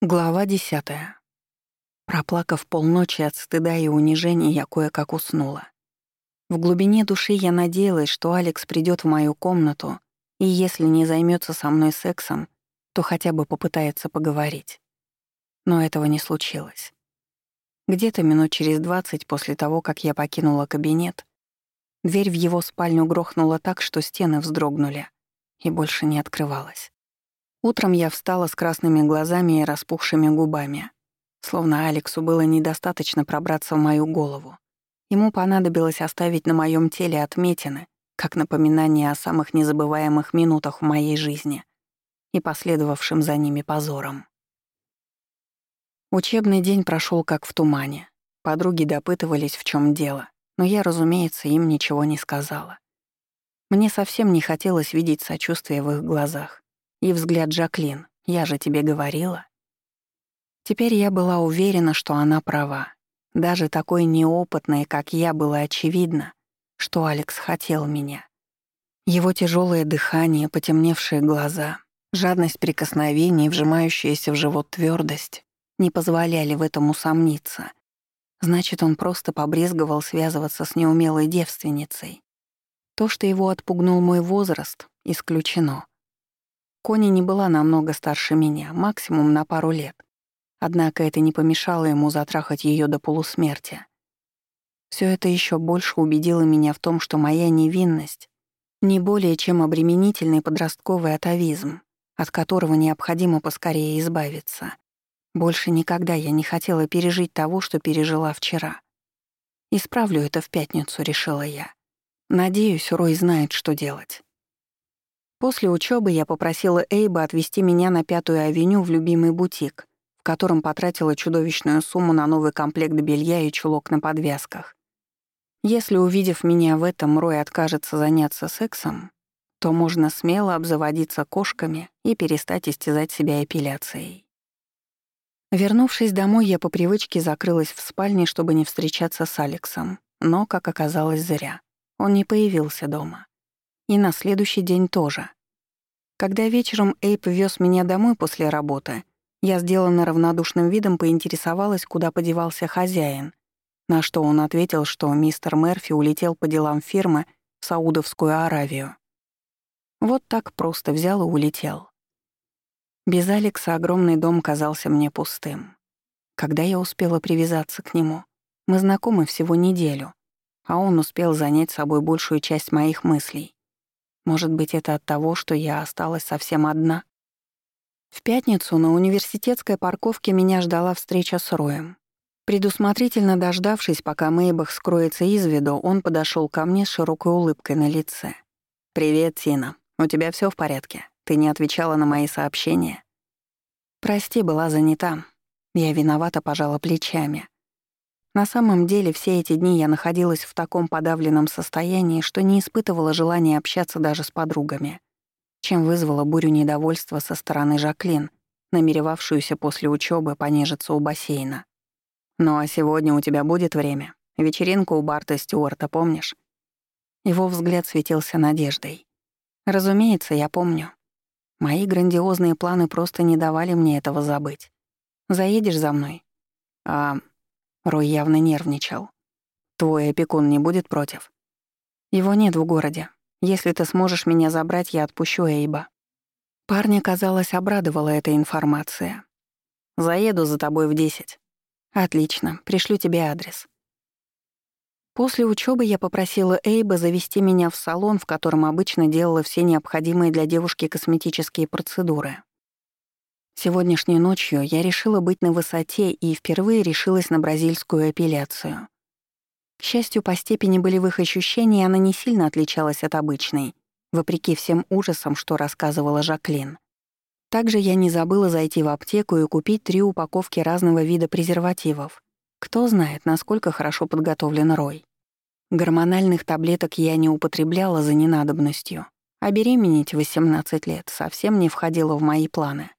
Глава десятая. Проплакав полночи от стыда и унижения, я кое-как уснула. В глубине души я надеялась, что Алекс придёт в мою комнату и, если не займётся со мной сексом, то хотя бы попытается поговорить. Но этого не случилось. Где-то минут через двадцать после того, как я покинула кабинет, дверь в его спальню грохнула так, что стены вздрогнули и больше не открывалась. Утром я встала с красными глазами и распухшими губами. Словно Алексу было недостаточно пробраться в мою голову. Ему понадобилось оставить на моем теле отметины, как напоминание о самых незабываемых минутах в моей жизни и последовавшим за ними позором. Учебный день прошел как в тумане. Подруги допытывались, в чем дело, но я, разумеется, им ничего не сказала. Мне совсем не хотелось видеть сочувствия в их глазах. И взгляд Жаклин, я же тебе говорила. Теперь я была уверена, что она права. Даже такой неопытной, как я, было очевидно, что Алекс хотел меня. Его тяжелое дыхание, потемневшие глаза, жадность прикосновений, вжимающаяся в живот твердость не позволяли в этом усомниться. Значит, он просто побрезговал связываться с неумелой девственницей. То, что его отпугнул мой возраст, исключено. Кони не была намного старше меня, максимум на пару лет. Однако это не помешало ему затрахать ее до полусмерти. Все это еще больше убедило меня в том, что моя невинность не более чем обременительный подростковый атовизм, от которого необходимо поскорее избавиться. Больше никогда я не хотела пережить того, что пережила вчера. Исправлю это в пятницу, решила я. Надеюсь, Рой знает, что делать. После учебы я попросила Эйба отвезти меня на Пятую авеню в любимый бутик, в котором потратила чудовищную сумму на новый комплект белья и чулок на подвязках. Если, увидев меня в этом, Рой откажется заняться сексом, то можно смело обзаводиться кошками и перестать истязать себя эпиляцией. Вернувшись домой, я по привычке закрылась в спальне, чтобы не встречаться с Алексом, но, как оказалось, зря. Он не появился дома. И на следующий день тоже. Когда вечером Эйп вез меня домой после работы, я сделанно равнодушным видом поинтересовалась, куда подевался хозяин, на что он ответил, что мистер Мерфи улетел по делам фирмы в Саудовскую Аравию. Вот так просто взял и улетел. Без Алекса огромный дом казался мне пустым. Когда я успела привязаться к нему? Мы знакомы всего неделю, а он успел занять собой большую часть моих мыслей. Может быть, это от того, что я осталась совсем одна? В пятницу на университетской парковке меня ждала встреча с Роем. Предусмотрительно дождавшись, пока Мейбах скроется из виду, он подошел ко мне с широкой улыбкой на лице. «Привет, Тина. У тебя все в порядке? Ты не отвечала на мои сообщения?» «Прости, была занята. Я виновата пожала плечами. На самом деле все эти дни я находилась в таком подавленном состоянии, что не испытывала желания общаться даже с подругами, чем вызвала бурю недовольства со стороны Жаклин, намеревавшуюся после учебы понежиться у бассейна. «Ну а сегодня у тебя будет время? Вечеринка у Барта Стюарта, помнишь?» Его взгляд светился надеждой. «Разумеется, я помню. Мои грандиозные планы просто не давали мне этого забыть. Заедешь за мной?» «А Рой явно нервничал. «Твой опекун не будет против?» «Его нет в городе. Если ты сможешь меня забрать, я отпущу Эйба». Парня, казалось, обрадовала эта информация. «Заеду за тобой в десять». «Отлично, пришлю тебе адрес». После учебы я попросила Эйба завести меня в салон, в котором обычно делала все необходимые для девушки косметические процедуры. Сегодняшней ночью я решила быть на высоте и впервые решилась на бразильскую эпиляцию. К счастью, по степени болевых ощущений она не сильно отличалась от обычной, вопреки всем ужасам, что рассказывала Жаклин. Также я не забыла зайти в аптеку и купить три упаковки разного вида презервативов. Кто знает, насколько хорошо подготовлен Рой. Гормональных таблеток я не употребляла за ненадобностью, а беременеть в 18 лет совсем не входило в мои планы.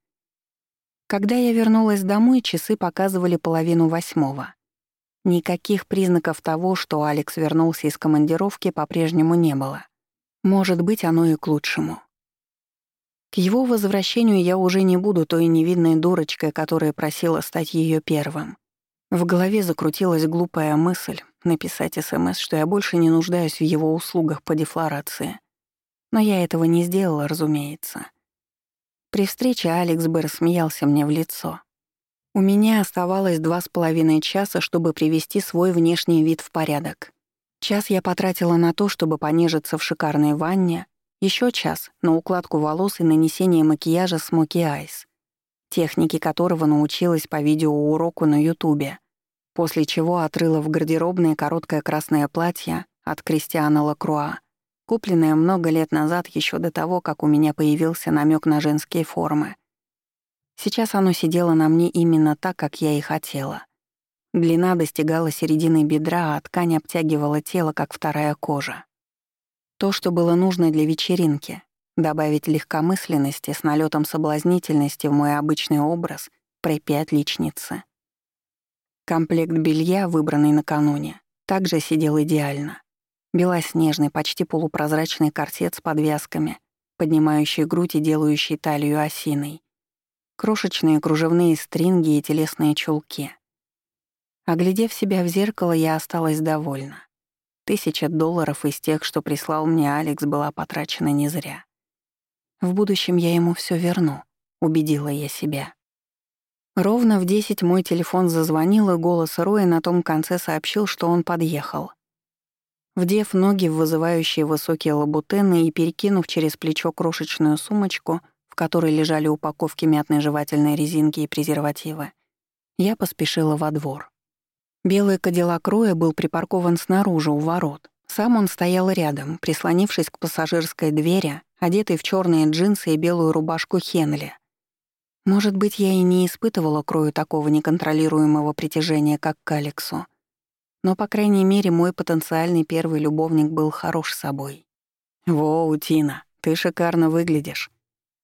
Когда я вернулась домой, часы показывали половину восьмого. Никаких признаков того, что Алекс вернулся из командировки, по-прежнему не было. Может быть, оно и к лучшему. К его возвращению я уже не буду той невинной дурочкой, которая просила стать ее первым. В голове закрутилась глупая мысль написать СМС, что я больше не нуждаюсь в его услугах по дефлорации. Но я этого не сделала, разумеется. При встрече Алекс бы рассмеялся мне в лицо. У меня оставалось два с половиной часа, чтобы привести свой внешний вид в порядок. Час я потратила на то, чтобы понежиться в шикарной ванне, еще час — на укладку волос и нанесение макияжа Smoky Eyes, техники которого научилась по видеоуроку на Ютубе, после чего отрыла в гардеробное короткое красное платье от Кристиана Лакруа, купленное много лет назад еще до того, как у меня появился намек на женские формы. Сейчас оно сидело на мне именно так, как я и хотела. Длина достигала середины бедра, а ткань обтягивала тело, как вторая кожа. То, что было нужно для вечеринки, добавить легкомысленности с налетом соблазнительности в мой обычный образ препи отличницы. Комплект белья, выбранный накануне, также сидел идеально. Белоснежный, почти полупрозрачный корсет с подвязками, поднимающий грудь и делающий талию осиной. Крошечные кружевные стринги и телесные чулки. Оглядев себя в зеркало, я осталась довольна. Тысяча долларов из тех, что прислал мне Алекс, была потрачена не зря. В будущем я ему все верну, убедила я себя. Ровно в десять мой телефон зазвонил, и голос Роя на том конце сообщил, что он подъехал. Вдев ноги в вызывающие высокие лабутены и перекинув через плечо крошечную сумочку, в которой лежали упаковки мятной жевательной резинки и презервативы, я поспешила во двор. Белый кадиллак Роя был припаркован снаружи у ворот. Сам он стоял рядом, прислонившись к пассажирской двери, одетый в черные джинсы и белую рубашку Хенли. Может быть, я и не испытывала к Рою такого неконтролируемого притяжения, как к Алексу. Но, по крайней мере, мой потенциальный первый любовник был хорош собой. «Воу, Тина, ты шикарно выглядишь».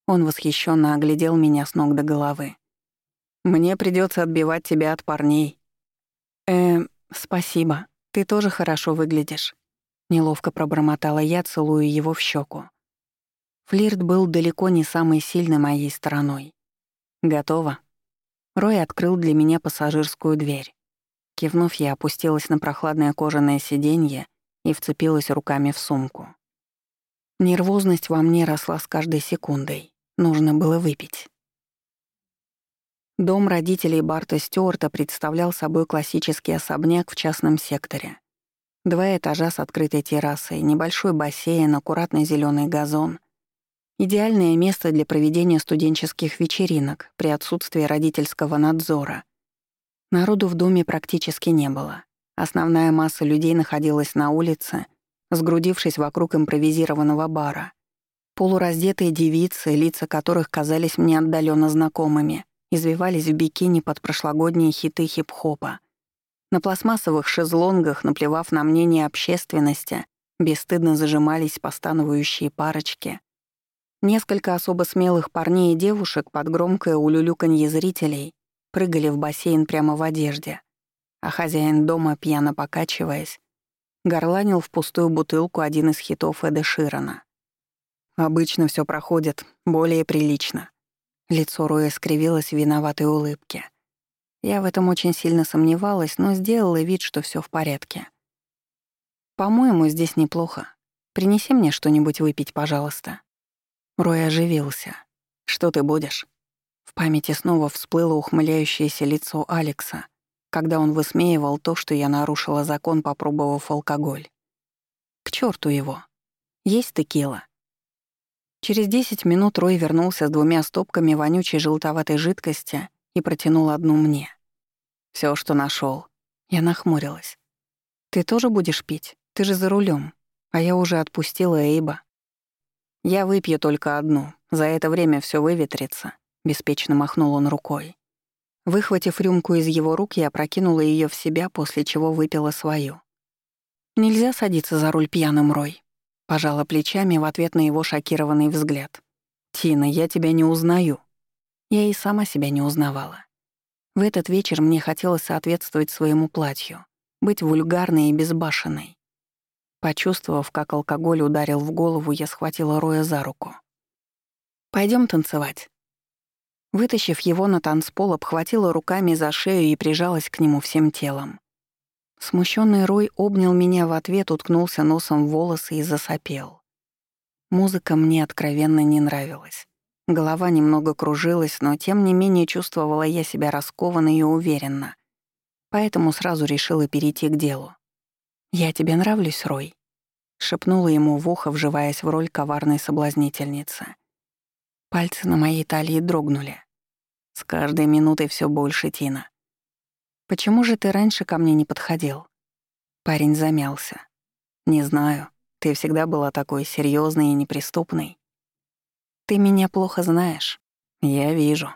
Он восхищенно оглядел меня с ног до головы. «Мне придется отбивать тебя от парней, «Эм, спасибо. Ты тоже хорошо выглядишь». Неловко пробормотала я, целуя его в щеку. Флирт был далеко не самой сильной моей стороной. «Готово». Рой открыл для меня пассажирскую дверь. Кивнув, я опустилась на прохладное кожаное сиденье и вцепилась руками в сумку. Нервозность во мне росла с каждой секундой. Нужно было выпить. Дом родителей Барта Стюарта представлял собой классический особняк в частном секторе. Два этажа с открытой террасой, небольшой бассейн, аккуратный зеленый газон. Идеальное место для проведения студенческих вечеринок при отсутствии родительского надзора. Народу в доме практически не было. Основная масса людей находилась на улице, сгрудившись вокруг импровизированного бара. Полураздетые девицы, лица которых казались мне отдаленно знакомыми — извивались в бикини под прошлогодние хиты хип-хопа. На пластмассовых шезлонгах, наплевав на мнение общественности, бесстыдно зажимались постановающие парочки. Несколько особо смелых парней и девушек под громкое улюлюканье зрителей прыгали в бассейн прямо в одежде, а хозяин дома, пьяно покачиваясь, горланил в пустую бутылку один из хитов Эда Ширана. «Обычно все проходит более прилично», Лицо Роя скривилось в виноватой улыбке. Я в этом очень сильно сомневалась, но сделала вид, что все в порядке. «По-моему, здесь неплохо. Принеси мне что-нибудь выпить, пожалуйста». Рой оживился. «Что ты будешь?» Памяти снова всплыло ухмыляющееся лицо Алекса, когда он высмеивал то, что я нарушила закон, попробовав алкоголь. К черту его. Есть текила. Через 10 минут Рой вернулся с двумя стопками вонючей желтоватой жидкости и протянул одну мне. Все, что нашел. Я нахмурилась. «Ты тоже будешь пить? Ты же за рулем. А я уже отпустила Эйба». «Я выпью только одну. За это время все выветрится», — беспечно махнул он рукой. Выхватив рюмку из его рук, я прокинула ее в себя, после чего выпила свою. «Нельзя садиться за руль пьяным, Рой. Пожала плечами в ответ на его шокированный взгляд. «Тина, я тебя не узнаю». Я и сама себя не узнавала. В этот вечер мне хотелось соответствовать своему платью, быть вульгарной и безбашенной. Почувствовав, как алкоголь ударил в голову, я схватила Роя за руку. Пойдем танцевать». Вытащив его на танцпол, обхватила руками за шею и прижалась к нему всем телом. Смущенный Рой обнял меня в ответ, уткнулся носом в волосы и засопел. Музыка мне откровенно не нравилась. Голова немного кружилась, но тем не менее чувствовала я себя раскованно и уверенно. Поэтому сразу решила перейти к делу. «Я тебе нравлюсь, Рой?» — шепнула ему в ухо, вживаясь в роль коварной соблазнительницы. Пальцы на моей талии дрогнули. Каждой минутой все больше, Тина. «Почему же ты раньше ко мне не подходил?» Парень замялся. «Не знаю. Ты всегда была такой серьезной и неприступной. Ты меня плохо знаешь. Я вижу».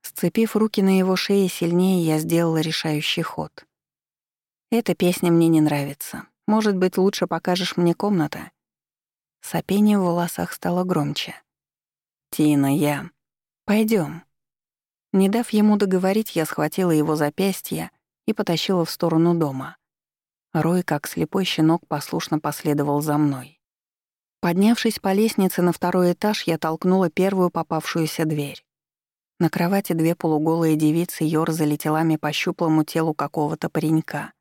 Сцепив руки на его шее сильнее, я сделала решающий ход. «Эта песня мне не нравится. Может быть, лучше покажешь мне комната?» Сопение в волосах стало громче. «Тина, я...» Пойдем. Не дав ему договорить, я схватила его запястье и потащила в сторону дома. Рой, как слепой щенок, послушно последовал за мной. Поднявшись по лестнице на второй этаж, я толкнула первую попавшуюся дверь. На кровати две полуголые девицы ёрзали телами по щуплому телу какого-то паренька.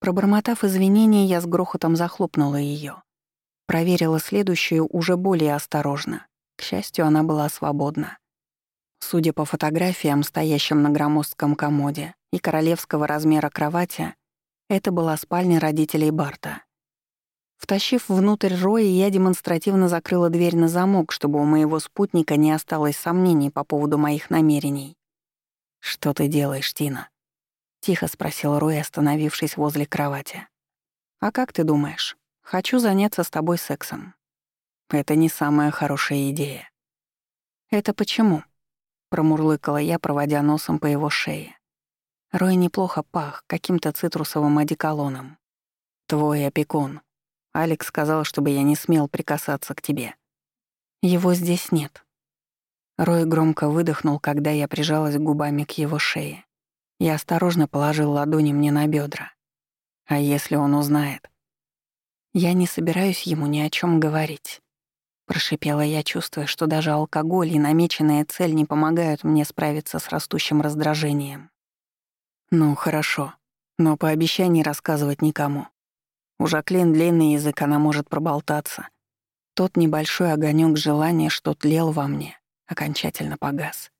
Пробормотав извинения, я с грохотом захлопнула ее. Проверила следующую уже более осторожно. К счастью, она была свободна. Судя по фотографиям, стоящим на громоздком комоде, и королевского размера кровати, это была спальня родителей Барта. Втащив внутрь Роя, я демонстративно закрыла дверь на замок, чтобы у моего спутника не осталось сомнений по поводу моих намерений. «Что ты делаешь, Тина?» — тихо спросил Рой, остановившись возле кровати. «А как ты думаешь? Хочу заняться с тобой сексом». «Это не самая хорошая идея». «Это почему?» — промурлыкала я, проводя носом по его шее. Рой неплохо пах каким-то цитрусовым одеколоном. «Твой опекун. Алекс сказал, чтобы я не смел прикасаться к тебе. Его здесь нет». Рой громко выдохнул, когда я прижалась губами к его шее. Я осторожно положил ладони мне на бедра. А если он узнает? Я не собираюсь ему ни о чем говорить. Прошипела я, чувствуя, что даже алкоголь и намеченная цель не помогают мне справиться с растущим раздражением. «Ну, хорошо. Но пообещай не рассказывать никому. У Жаклин длинный язык, она может проболтаться. Тот небольшой огонек желания, что тлел во мне, окончательно погас.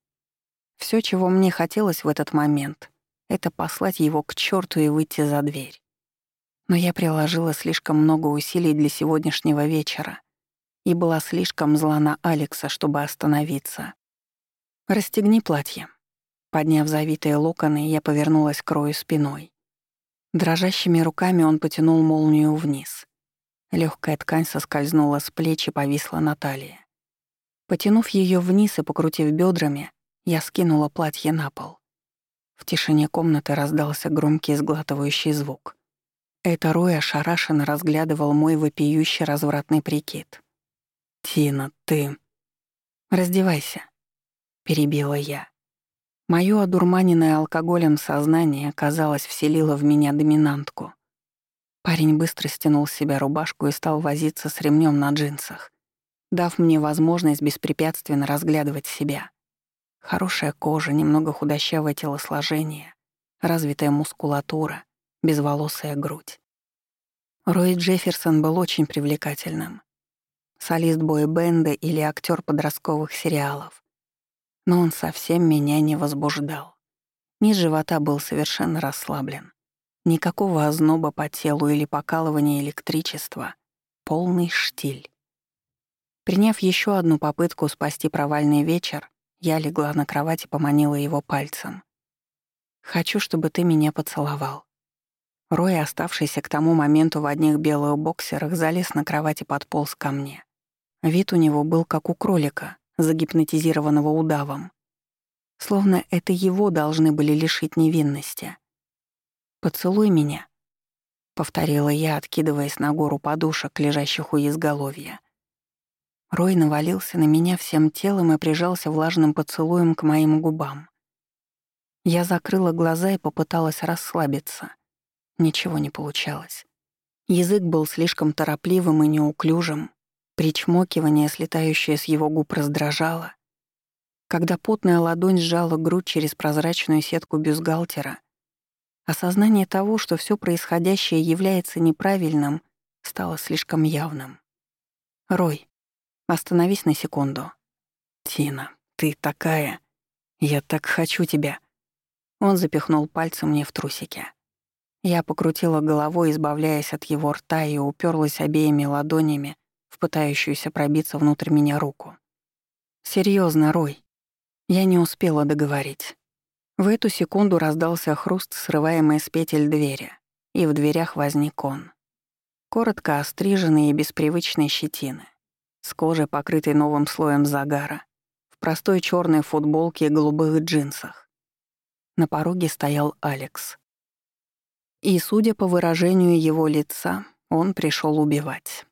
Все, чего мне хотелось в этот момент, это послать его к черту и выйти за дверь. Но я приложила слишком много усилий для сегодняшнего вечера и была слишком зла на Алекса, чтобы остановиться. «Расстегни платье», Подняв завитые локоны, я повернулась к Рою спиной. Дрожащими руками он потянул молнию вниз. Легкая ткань соскользнула с плеч и повисла на талии. Потянув ее вниз и покрутив бедрами, я скинула платье на пол. В тишине комнаты раздался громкий сглатывающий звук. Это Рой ошарашенно разглядывал мой вопиющий развратный прикид. «Тина, ты...» «Раздевайся», — перебила я. Моё одурманенное алкоголем сознание, казалось, вселило в меня доминантку. Парень быстро стянул с себя рубашку и стал возиться с ремнем на джинсах, дав мне возможность беспрепятственно разглядывать себя. Хорошая кожа, немного худощавое телосложение, развитая мускулатура, безволосая грудь. Рой Джефферсон был очень привлекательным. Солист бой-бенда или актер подростковых сериалов. Но он совсем меня не возбуждал. Низ живота был совершенно расслаблен. Никакого озноба по телу или покалывания электричества. Полный штиль. Приняв еще одну попытку спасти провальный вечер, я легла на кровать и поманила его пальцем. «Хочу, чтобы ты меня поцеловал». Рой, оставшийся к тому моменту в одних белых боксерах, залез на кровать и подполз ко мне. Вид у него был как у кролика, загипнотизированного удавом. Словно это его должны были лишить невинности. «Поцелуй меня», — повторила я, откидываясь на гору подушек, лежащих у изголовья. Рой навалился на меня всем телом и прижался влажным поцелуем к моим губам. Я закрыла глаза и попыталась расслабиться. Ничего не получалось. Язык был слишком торопливым и неуклюжим, Причмокивание, слетающее с его губ, раздражало. Когда потная ладонь сжала грудь через прозрачную сетку бюстгальтера, осознание того, что все происходящее является неправильным, стало слишком явным. «Рой, остановись на секунду». «Тина, ты такая. Я так хочу тебя». Он запихнул пальцы мне в трусики. Я покрутила головой, избавляясь от его рта, и уперлась обеими ладонями в пытающуюся пробиться внутрь меня руку. Серьезно, Рой. Я не успела договорить. В эту секунду раздался хруст, срываемый с петель двери, и в дверях возник он. Коротко остриженный и без щетины, с кожей, покрытой новым слоем загара, в простой черной футболке и голубых джинсах. На пороге стоял Алекс. И, судя по выражению его лица, он пришел убивать.